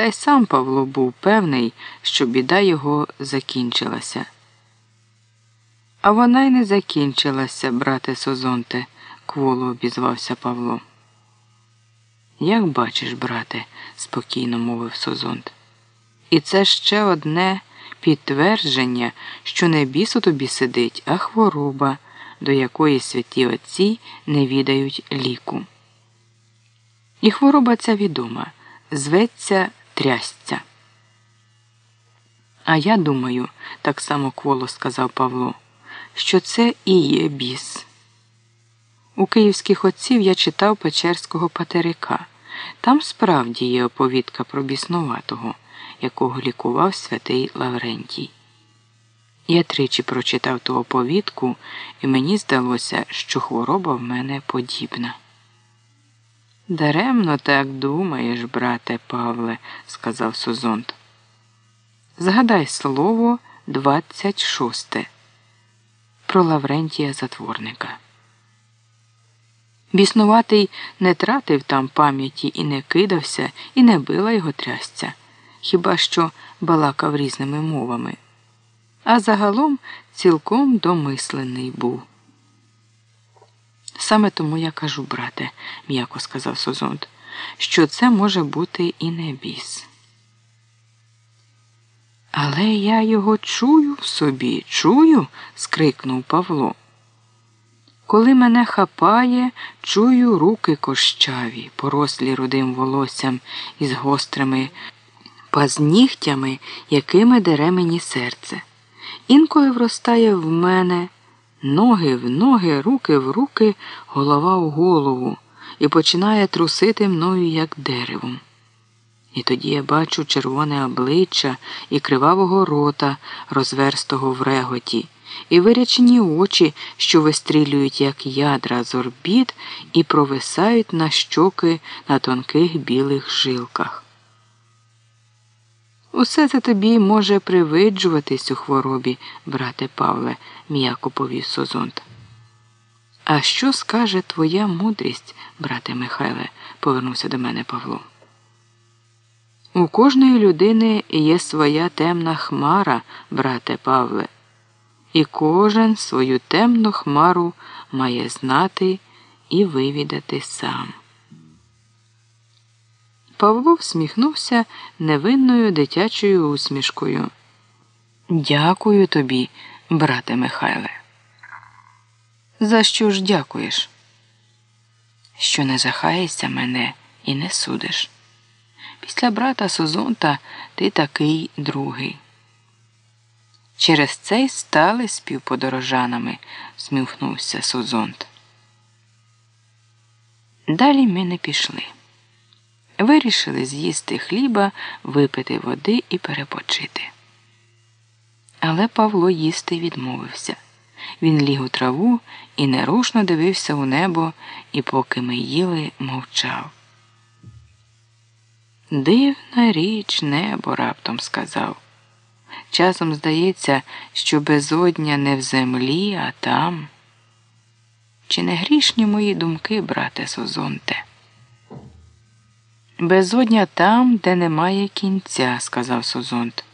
Та й сам Павло був певний, що біда його закінчилася. А вона й не закінчилася, брате Созонте, кволо обізвався Павло. Як бачиш, брате, спокійно мовив Созонт. І це ще одне підтвердження, що не біс у тобі сидить, а хвороба, до якої святі отці не відають ліку. І хвороба ця відома, зветься трясця. А я думаю, так само кволо сказав Павло, що це і є біс. У київських отців я читав Печерського патерика. Там справді є оповідка про біснуватого, якого лікував святий Лаврентій. Я тричі прочитав ту оповідку, і мені здалося, що хвороба в мене подібна. Даремно так думаєш, брате Павле, сказав Сузонт. Згадай слово 26 про Лаврентія Затворника. Біснуватий не тратив там пам'яті і не кидався, і не била його трясця, хіба що балакав різними мовами. А загалом цілком домислений був. Саме тому я кажу, брате, м'яко сказав Созонт, що це може бути і не біс. Але я його чую в собі, чую, скрикнув Павло. Коли мене хапає, чую руки кощаві, порослі рудим волоссям із гострими пазнігтями, якими дере мені серце. Інколи вростає в мене ноги в ноги, руки в руки, голова в голову, і починає трусити мною, як деревом. І тоді я бачу червоне обличчя і кривавого рота, розверстого в реготі і вирячені очі, що вистрілюють, як ядра з орбіт, і провисають на щоки на тонких білих жилках. Усе це тобі може привиджуватись у хворобі, брате Павле, м'яко повів Созонт. А що скаже твоя мудрість, брате Михайле, повернувся до мене Павло. У кожної людини є своя темна хмара, брате Павле і кожен свою темну хмару має знати і вивідати сам. Павло всміхнувся невинною дитячою усмішкою. Дякую тобі, брате Михайле. За що ж дякуєш? Що не захаєшся мене і не судиш. Після брата Созонта ти такий другий. Через це й стали співподорожанами, сміхнувся Сузонт. Далі ми не пішли. Вирішили з'їсти хліба, випити води і перепочити. Але Павло їсти відмовився. Він ліг у траву і нерушно дивився у небо, і поки ми їли, мовчав. Дивна річ небо, раптом сказав. Часом здається, що безодня не в землі, а там. Чи не грішні мої думки, брате Созонте? Безодня там, де немає кінця, сказав Созонт,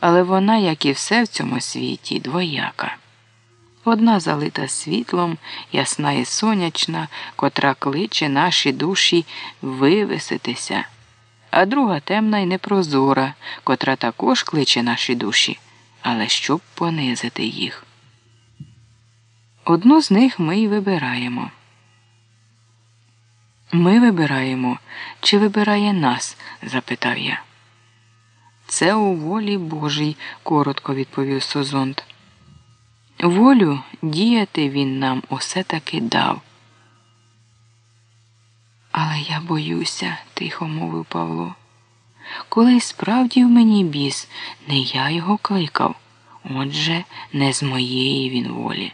але вона, як і все в цьому світі, двояка. Одна залита світлом, ясна і сонячна, котра кличе наші душі вивиситися а друга темна і непрозора, котра також кличе наші душі, але щоб понизити їх. Одну з них ми й вибираємо. Ми вибираємо, чи вибирає нас? запитав я. Це у волі Божій, коротко відповів Созонт. Волю діяти він нам усе таки дав. Але я боюся, тихо мовив Павло. Коли справді в мені біс, не я його кликав, отже, не з моєї він волі.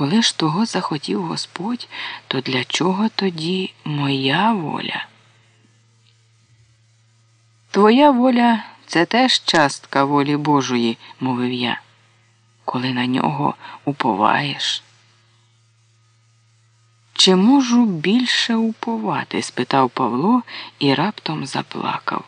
Коли ж того захотів Господь, то для чого тоді моя воля? Твоя воля це теж частка волі Божої, мовив я, коли на нього уповаєш. Чи можу більше уповати? спитав Павло і раптом заплакав.